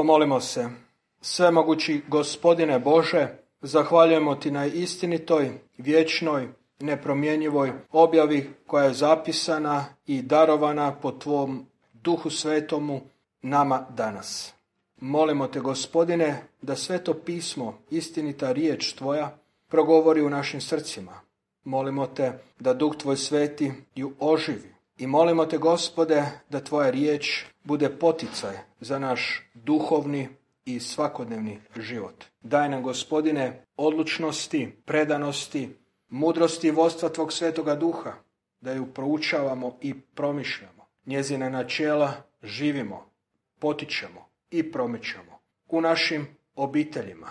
Pomolimo se. Svemogući gospodine Bože, zahvaljujemo ti na istinitoj, vječnoj, nepromjenjivoj objavi koja je zapisana i darovana po tvom duhu svetomu nama danas. Molimo te gospodine da sve to pismo, istinita riječ tvoja, progovori u našim srcima. Molimo te da duh tvoj sveti ju oživi. I molimo te gospode da tvoja riječ bude poticaj za naš duhovni i svakodnevni život. Daj nam gospodine odlučnosti, predanosti, mudrosti i vodstva tvog svetoga duha, da ju proučavamo i promišljamo. Njezine načela živimo, potičemo i promičemo u našim obiteljima,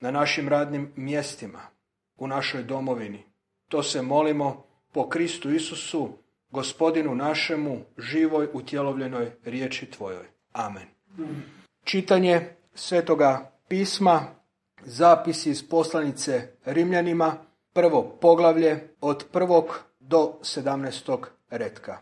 na našim radnim mjestima, u našoj domovini. To se molimo po Kristu Isusu, gospodinu našemu, živoj utjelovljenoj riječi Tvojoj. Amen. Čitanje Svetoga pisma, zapisi iz poslanice Rimljanima, prvo poglavlje od prvog do sedamnestog redka.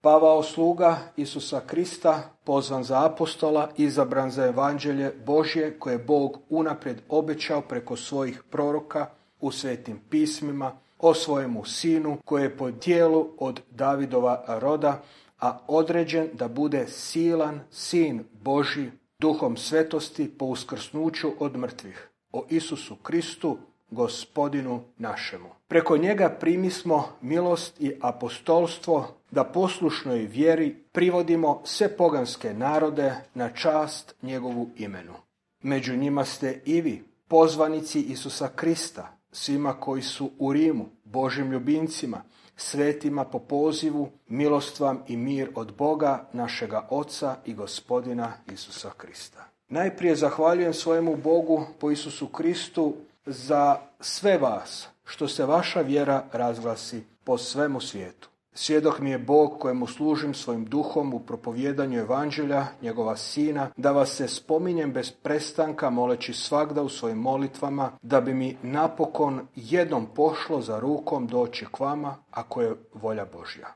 Pavao sluga Isusa Krista, pozvan za apostola, izabran za evanđelje Božje koje je Bog unaprijed obećao preko svojih proroka u svetim pismima, o svojemu sinu koji je po dijelu od Davidova roda, a određen da bude silan sin Boži duhom svetosti po uskrsnuću od mrtvih, o Isusu Kristu, gospodinu našemu. Preko njega primismo milost i apostolstvo da poslušnoj vjeri privodimo sve poganske narode na čast njegovu imenu. Među njima ste i vi, pozvanici Isusa Krista, svima koji su u Rimu, Božim ljubimcima, svetima po pozivu, milost vam i mir od Boga, našega Oca i gospodina Isusa Krista. Najprije zahvaljujem svojemu Bogu po Isusu Kristu za sve vas, što se vaša vjera razglasi po svemu svijetu. Svjedok mi je Bog kojemu služim svojim duhom u propovjedanju evanđelja, njegova sina, da vas se spominjem bez prestanka, moleći svagda u svojim molitvama, da bi mi napokon jednom pošlo za rukom doći k vama, ako je volja Božja.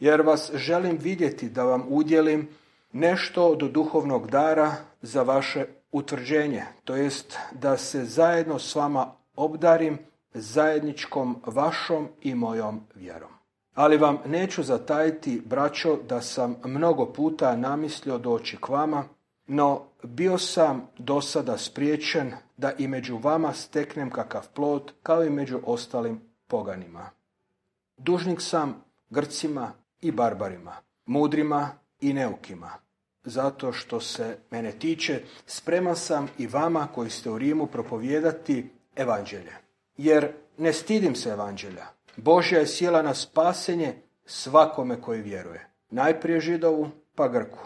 Jer vas želim vidjeti da vam udjelim nešto do duhovnog dara za vaše utvrđenje, to jest da se zajedno s vama obdarim zajedničkom vašom i mojom vjerom. Ali vam neću zatajiti, braćo, da sam mnogo puta namislio doći k vama, no bio sam do sada spriječen da i među vama steknem kakav plod, kao i među ostalim poganima. Dužnik sam Grcima i barbarima, mudrima i neukima. Zato što se mene tiče, spreman sam i vama koji ste u Rimu propovijedati evanđelje. Jer ne stidim se evanđelja, Božja je sila na spasenje svakome koji vjeruje. Najprije židovu, pa Grku.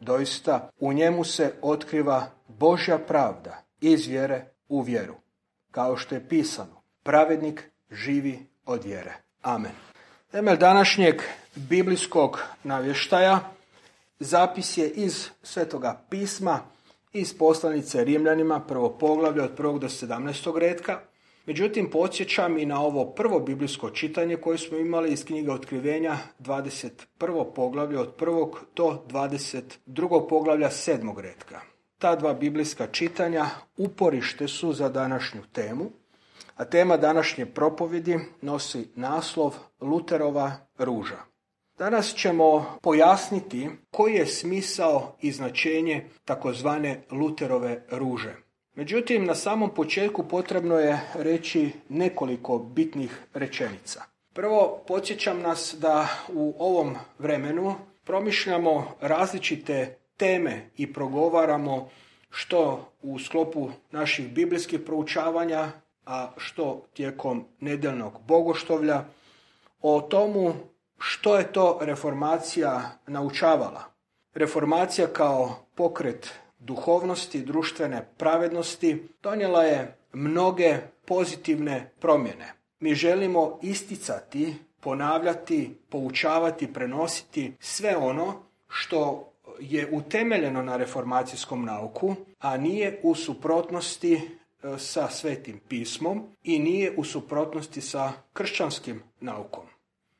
Doista, u njemu se otkriva Božja pravda iz vjere u vjeru. Kao što je pisano, pravednik živi od vjere. Amen. Temelj današnjeg biblijskog navještaja zapis je iz Svetoga pisma, iz poslanice Rimljanima, prvo poglavlje od 1. do 17. redka, Međutim, podsjećam i na ovo prvo biblijsko čitanje koje smo imali iz knjige Otkrivenja 21. poglavlja od prvog do 22. poglavlja sedmog redka. Ta dva biblijska čitanja uporište su za današnju temu, a tema današnje propovjedi nosi naslov Luterova ruža. Danas ćemo pojasniti koji je smisao i značenje takozvane Luterove ruže. Međutim, na samom početku potrebno je reći nekoliko bitnih rečenica. Prvo, podsjećam nas da u ovom vremenu promišljamo različite teme i progovaramo što u sklopu naših biblijskih proučavanja, a što tijekom nedeljnog bogoštovlja, o tomu što je to reformacija naučavala. Reformacija kao pokret duhovnosti, društvene pravednosti donijela je mnoge pozitivne promjene. Mi želimo isticati, ponavljati, poučavati, prenositi sve ono što je utemeljeno na reformacijskom nauku, a nije u suprotnosti e, sa svetim pismom i nije u suprotnosti sa kršćanskim naukom.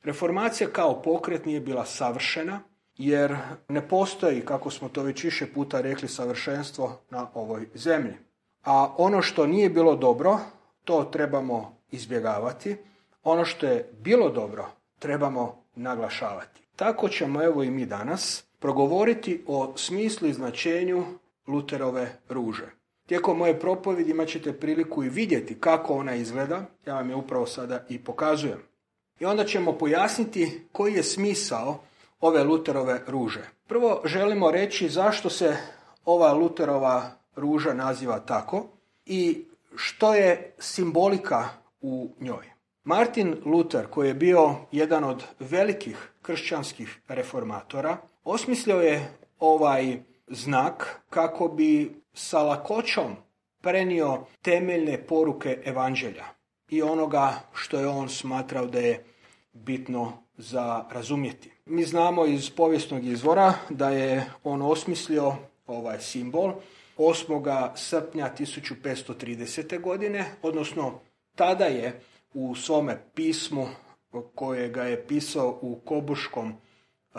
Reformacija kao pokret nije bila savršena, jer ne postoji, kako smo to već više puta rekli, savršenstvo na ovoj zemlji. A ono što nije bilo dobro, to trebamo izbjegavati. Ono što je bilo dobro, trebamo naglašavati. Tako ćemo evo i mi danas progovoriti o smislu i značenju Luterove ruže. Tijekom moje propovjedi imat ćete priliku i vidjeti kako ona izgleda, ja vam je upravo sada i pokazujem. I onda ćemo pojasniti koji je smisao ove Luterove ruže. Prvo želimo reći zašto se ova Luterova ruža naziva tako i što je simbolika u njoj. Martin Luther, koji je bio jedan od velikih kršćanskih reformatora, osmislio je ovaj znak kako bi sa lakoćom prenio temeljne poruke evanđelja i onoga što je on smatrao da je bitno za razumjeti. Mi znamo iz povijesnog izvora da je on osmislio ovaj simbol 8. srpnja 1530. godine, odnosno tada je u svome pismu koje ga je pisao u Kobuškom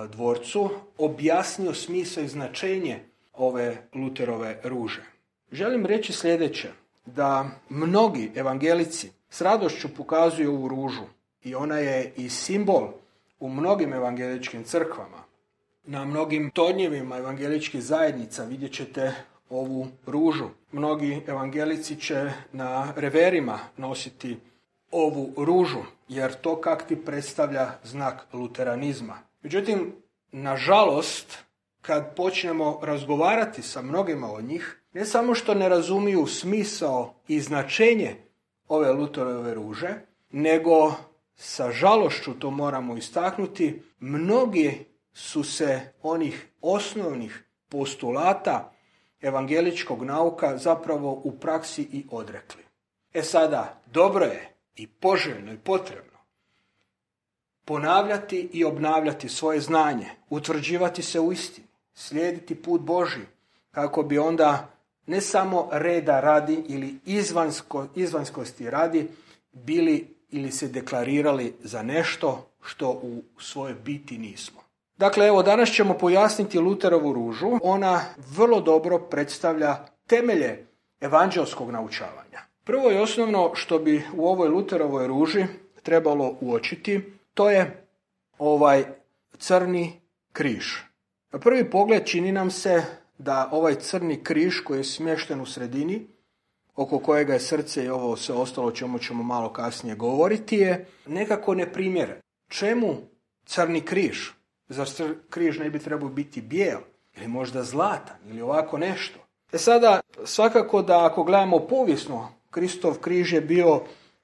dvorcu objasnio smisao i značenje ove Luterove ruže. Želim reći sljedeće, da mnogi evangelici s radošću pokazuju ovu ružu i ona je i simbol u mnogim evangeličkim crkvama. Na mnogim tornjevima evangeličkih zajednica vidjet ćete ovu ružu. Mnogi evangelici će na reverima nositi ovu ružu, jer to kak ti predstavlja znak luteranizma. Međutim, nažalost, kad počnemo razgovarati sa mnogima od njih, ne samo što ne razumiju smisao i značenje ove Luterove ruže, nego sa žalošću to moramo istaknuti, mnogi su se onih osnovnih postulata evangeličkog nauka zapravo u praksi i odrekli. E sada, dobro je i poželjno i potrebno ponavljati i obnavljati svoje znanje, utvrđivati se u istini, slijediti put Boži, kako bi onda ne samo reda radi ili izvansko, izvanskosti radi bili ili se deklarirali za nešto što u svojoj biti nismo. Dakle, evo danas ćemo pojasniti Luterovu ružu. Ona vrlo dobro predstavlja temelje evanđelskog naučavanja. Prvo i osnovno što bi u ovoj Luterovoj ruži trebalo uočiti, to je ovaj crni križ. Na prvi pogled čini nam se da ovaj crni križ koji je smješten u sredini, oko kojega je srce i ovo sve ostalo čemu ćemo malo kasnije govoriti, je nekako neprimjeren. Čemu crni križ? Zar križ ne bi trebao biti bijel? Ili možda zlatan? Ili ovako nešto? E sada, svakako da ako gledamo povijesno, Kristov križ je bio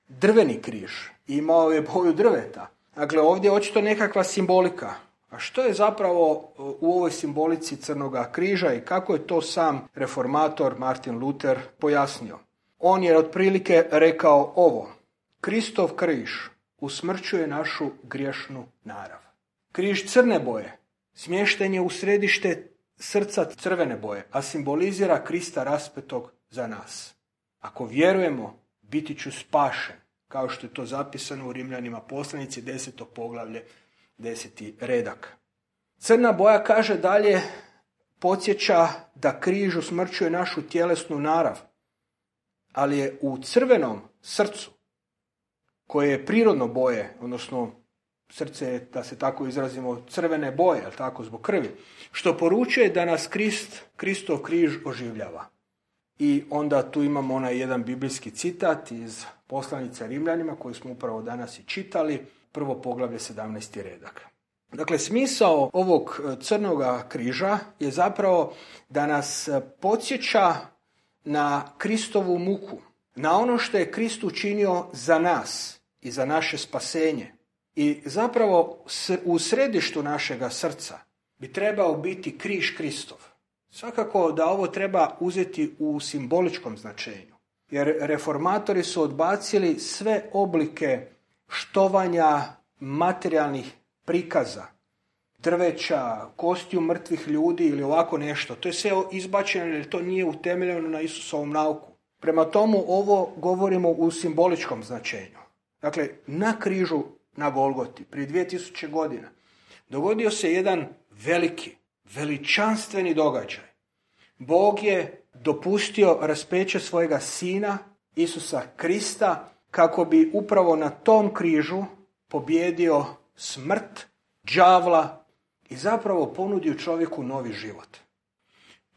drveni križ. Imao je boju drveta. Dakle, ovdje je očito nekakva simbolika. A što je zapravo e, u ovoj simbolici crnoga križa i kako je to sam reformator Martin Luther pojasnio? On je otprilike rekao ovo. Kristov križ usmrćuje našu griješnu narav. Križ crne boje smješten je u središte srca crvene boje, a simbolizira Krista raspetog za nas. Ako vjerujemo, biti ću spašen, kao što je to zapisano u Rimljanima poslanici desetog poglavlje deseti redak. Crna boja kaže dalje, podsjeća da križ usmrćuje našu tjelesnu narav, ali je u crvenom srcu, koje je prirodno boje, odnosno srce da se tako izrazimo, crvene boje, tako, zbog krvi, što poručuje da nas Krist, Kristov križ oživljava. I onda tu imamo onaj jedan biblijski citat iz poslanice Rimljanima koji smo upravo danas i čitali, prvo poglavlje 17. redak. Dakle, smisao ovog e, crnoga križa je zapravo da nas e, podsjeća na Kristovu muku, na ono što je Krist učinio za nas i za naše spasenje. I zapravo u središtu našega srca bi trebao biti križ Kristov. Svakako da ovo treba uzeti u simboličkom značenju. Jer reformatori su odbacili sve oblike štovanja materijalnih prikaza, drveća, kostiju mrtvih ljudi ili ovako nešto. To je sve izbačeno jer to nije utemeljeno na Isusovom nauku. Prema tomu ovo govorimo u simboličkom značenju. Dakle, na križu na Golgoti, prije 2000 godina, dogodio se jedan veliki, veličanstveni događaj. Bog je dopustio raspeće svojega sina, Isusa Krista, kako bi upravo na tom križu pobjedio smrt, đavla i zapravo ponudio čovjeku novi život.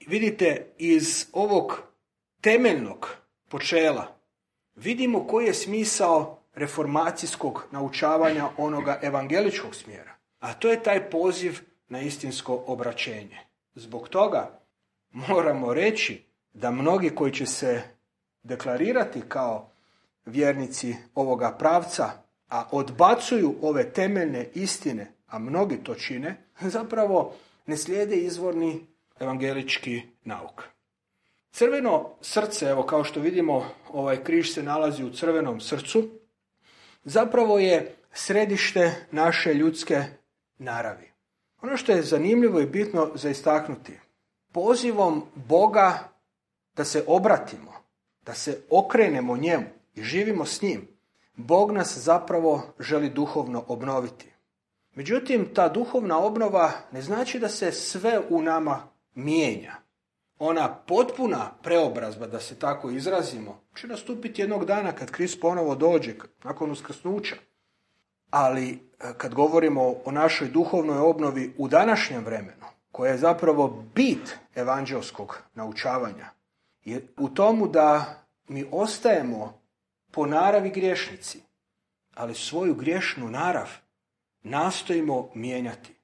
Vidite, iz ovog temeljnog počela vidimo koji je smisao reformacijskog naučavanja onoga evangeličkog smjera. A to je taj poziv na istinsko obraćenje. Zbog toga moramo reći da mnogi koji će se deklarirati kao vjernici ovoga pravca, a odbacuju ove temeljne istine, a mnogi to čine, zapravo ne slijede izvorni evangelički nauk. Crveno srce, evo kao što vidimo, ovaj križ se nalazi u crvenom srcu, zapravo je središte naše ljudske naravi. Ono što je zanimljivo i bitno za istaknuti, pozivom Boga da se obratimo, da se okrenemo njemu i živimo s njim, Bog nas zapravo želi duhovno obnoviti. Međutim, ta duhovna obnova ne znači da se sve u nama mijenja. Ona potpuna preobrazba, da se tako izrazimo, će nastupiti jednog dana kad Krist ponovo dođe, nakon uskrsnuća. Ali e, kad govorimo o našoj duhovnoj obnovi u današnjem vremenu, koja je zapravo bit evanđelskog naučavanja, je u tomu da mi ostajemo po naravi griješnici, ali svoju griješnu narav nastojimo mijenjati.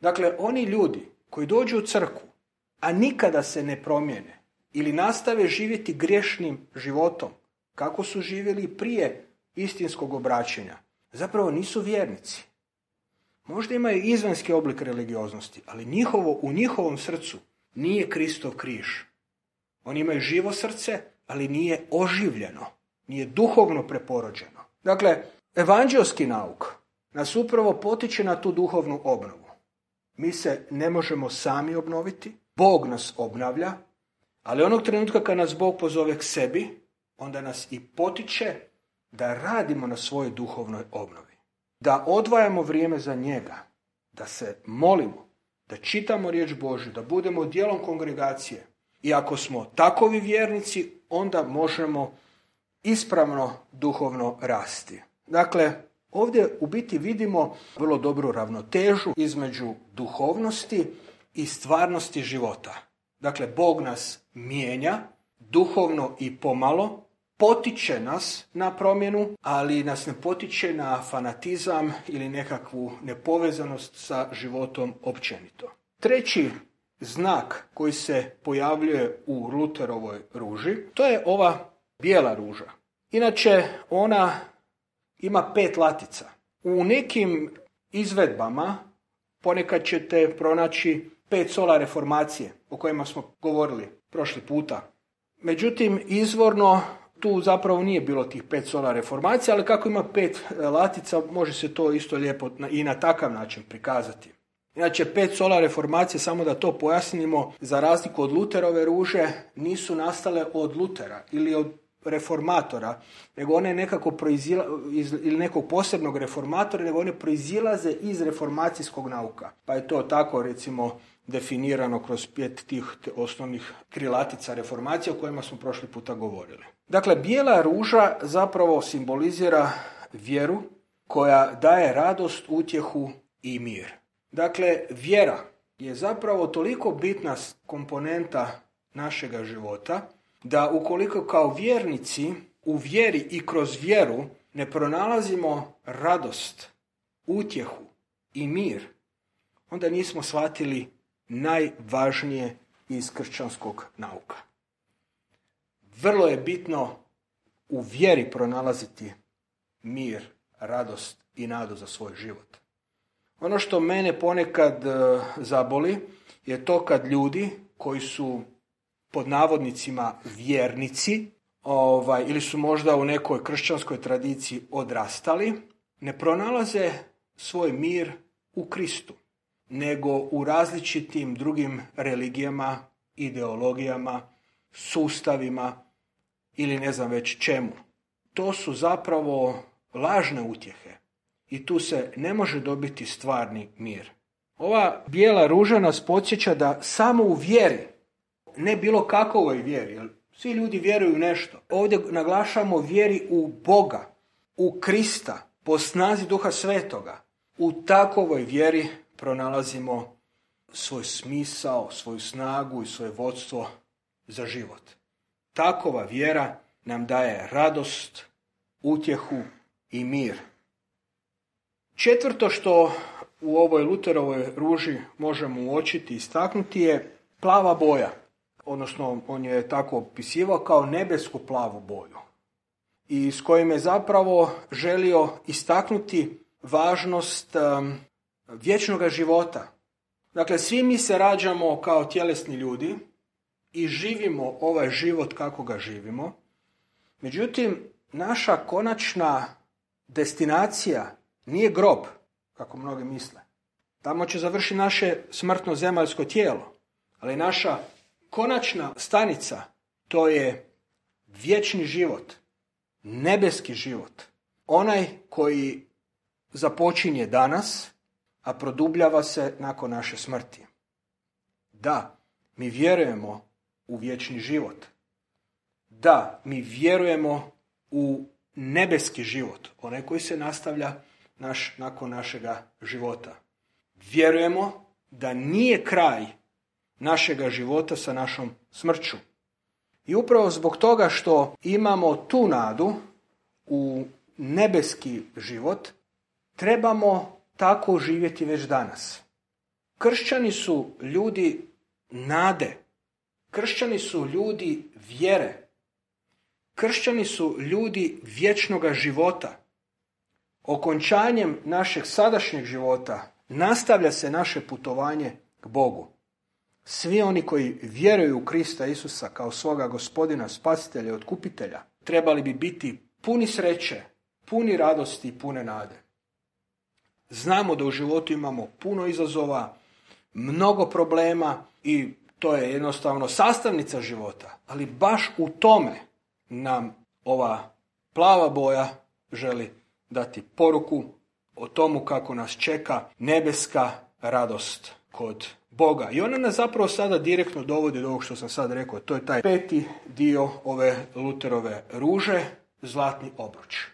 Dakle, oni ljudi koji dođu u crku, a nikada se ne promijene ili nastave živjeti griješnim životom, kako su živjeli prije istinskog obraćenja, zapravo nisu vjernici. Možda imaju izvanski oblik religioznosti, ali njihovo, u njihovom srcu nije Kristov križ. Oni imaju živo srce, ali nije oživljeno, nije duhovno preporođeno. Dakle, evanđelski nauk nas upravo potiče na tu duhovnu obnovu. Mi se ne možemo sami obnoviti, Bog nas obnavlja, ali onog trenutka kad nas Bog pozove k sebi, onda nas i potiče da radimo na svojoj duhovnoj obnovi. Da odvajamo vrijeme za njega, da se molimo, da čitamo riječ Božju, da budemo dijelom kongregacije. I ako smo takovi vjernici, onda možemo ispravno duhovno rasti. Dakle, ovdje u biti vidimo vrlo dobru ravnotežu između duhovnosti i stvarnosti života. Dakle, Bog nas mijenja duhovno i pomalo, potiče nas na promjenu, ali nas ne potiče na fanatizam ili nekakvu nepovezanost sa životom općenito. Treći znak koji se pojavljuje u Luterovoj ruži, to je ova bijela ruža. Inače, ona ima pet latica. U nekim izvedbama ponekad ćete pronaći pet sola reformacije o kojima smo govorili prošli puta. Međutim, izvorno tu zapravo nije bilo tih pet sola reformacije, ali kako ima pet e, latica, može se to isto lijepo i na takav način prikazati. Inače, pet sola reformacije, samo da to pojasnimo, za razliku od Luterove ruže, nisu nastale od Lutera ili od reformatora, nego one nekako proizila, iz, ili nekog posebnog reformatora, nego one proizilaze iz reformacijskog nauka. Pa je to tako, recimo, definirano kroz pet tih osnovnih krilatica reformacije o kojima smo prošli puta govorili. Dakle, bijela ruža zapravo simbolizira vjeru koja daje radost, utjehu i mir. Dakle, vjera je zapravo toliko bitna komponenta našega života da ukoliko kao vjernici u vjeri i kroz vjeru ne pronalazimo radost, utjehu i mir, onda nismo shvatili najvažnije iz kršćanskog nauka. Vrlo je bitno u vjeri pronalaziti mir, radost i nadu za svoj život. Ono što mene ponekad e, zaboli je to kad ljudi koji su pod navodnicima vjernici ovaj, ili su možda u nekoj kršćanskoj tradiciji odrastali, ne pronalaze svoj mir u Kristu, nego u različitim drugim religijama, ideologijama, sustavima ili ne znam već čemu. To su zapravo lažne utjehe i tu se ne može dobiti stvarni mir. Ova bijela ruža nas podsjeća da samo u vjeri, ne bilo kakovoj vjeri, jer svi ljudi vjeruju u nešto. Ovdje naglašamo vjeri u Boga, u Krista, po snazi Duha Svetoga. U takovoj vjeri pronalazimo svoj smisao, svoju snagu i svoje vodstvo za život. Takova vjera nam daje radost, utjehu i mir. Četvrto što u ovoj Luterovoj ruži možemo uočiti i istaknuti je plava boja. Odnosno, on je tako opisivao kao nebesku plavu boju. I s kojim je zapravo želio istaknuti važnost um, vječnog života. Dakle, svi mi se rađamo kao tjelesni ljudi i živimo ovaj život kako ga živimo. Međutim, naša konačna destinacija nije grob, kako mnogi misle. Tamo će završiti naše smrtno zemaljsko tijelo, ali naša konačna stanica to je vječni život, nebeski život. Onaj koji započinje danas, a produbljava se nakon naše smrti. Da, mi vjerujemo u vječni život. Da, mi vjerujemo u nebeski život, onaj koji se nastavlja naš, nakon našega života. Vjerujemo da nije kraj našega života sa našom smrću. I upravo zbog toga što imamo tu nadu u nebeski život, trebamo tako živjeti već danas. Kršćani su ljudi nade. Kršćani su ljudi vjere. Kršćani su ljudi vječnoga života. Okončanjem našeg sadašnjeg života nastavlja se naše putovanje k Bogu. Svi oni koji vjeruju u Krista Isusa kao svoga gospodina, spasitelja i otkupitelja, trebali bi biti puni sreće, puni radosti i pune nade. Znamo da u životu imamo puno izazova, mnogo problema i to je jednostavno sastavnica života, ali baš u tome nam ova plava boja želi dati poruku o tomu kako nas čeka nebeska radost kod Boga. I ona nas zapravo sada direktno dovodi do ovog što sam sad rekao. To je taj peti dio ove Luterove ruže, zlatni obruč.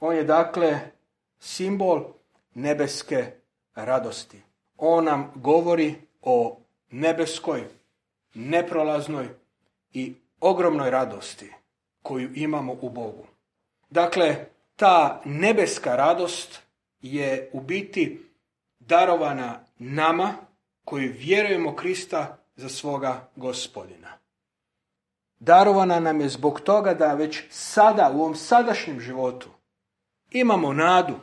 On je dakle simbol nebeske radosti. On nam govori o nebeskoj, neprolaznoj i ogromnoj radosti koju imamo u Bogu. Dakle, ta nebeska radost je u biti darovana nama koji vjerujemo Krista za svoga gospodina. Darovana nam je zbog toga da već sada, u ovom sadašnjem životu, imamo nadu,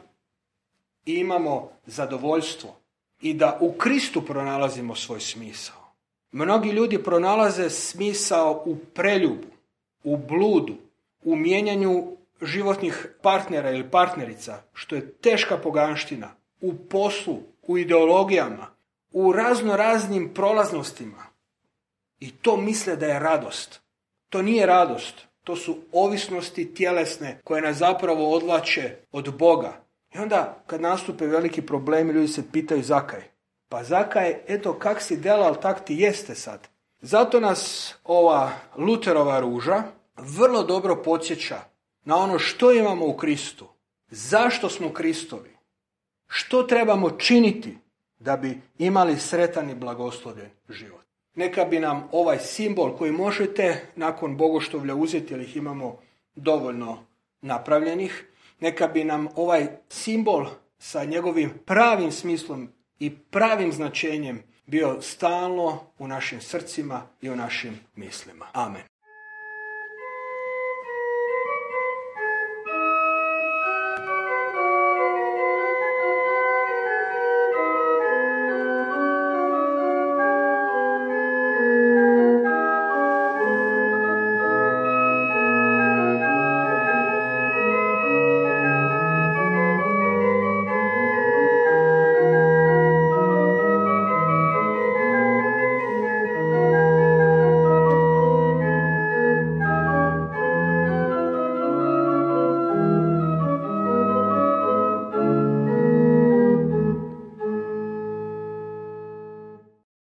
i imamo zadovoljstvo i da u Kristu pronalazimo svoj smisao. Mnogi ljudi pronalaze smisao u preljubu, u bludu, u mijenjanju životnih partnera ili partnerica, što je teška poganština, u poslu, u ideologijama, u razno raznim prolaznostima. I to misle da je radost. To nije radost. To su ovisnosti tjelesne koje nas zapravo odlače od Boga. I onda kad nastupe veliki problemi, ljudi se pitaju zakaj. Pa zakaj, eto kak si delal, tak ti jeste sad. Zato nas ova Luterova ruža vrlo dobro podsjeća na ono što imamo u Kristu. Zašto smo Kristovi? Što trebamo činiti da bi imali sretan i blagoslovljen život? Neka bi nam ovaj simbol koji možete nakon bogoštovlja uzeti, jer ih imamo dovoljno napravljenih, neka bi nam ovaj simbol sa njegovim pravim smislom i pravim značenjem bio stalno u našim srcima i u našim mislima. Amen.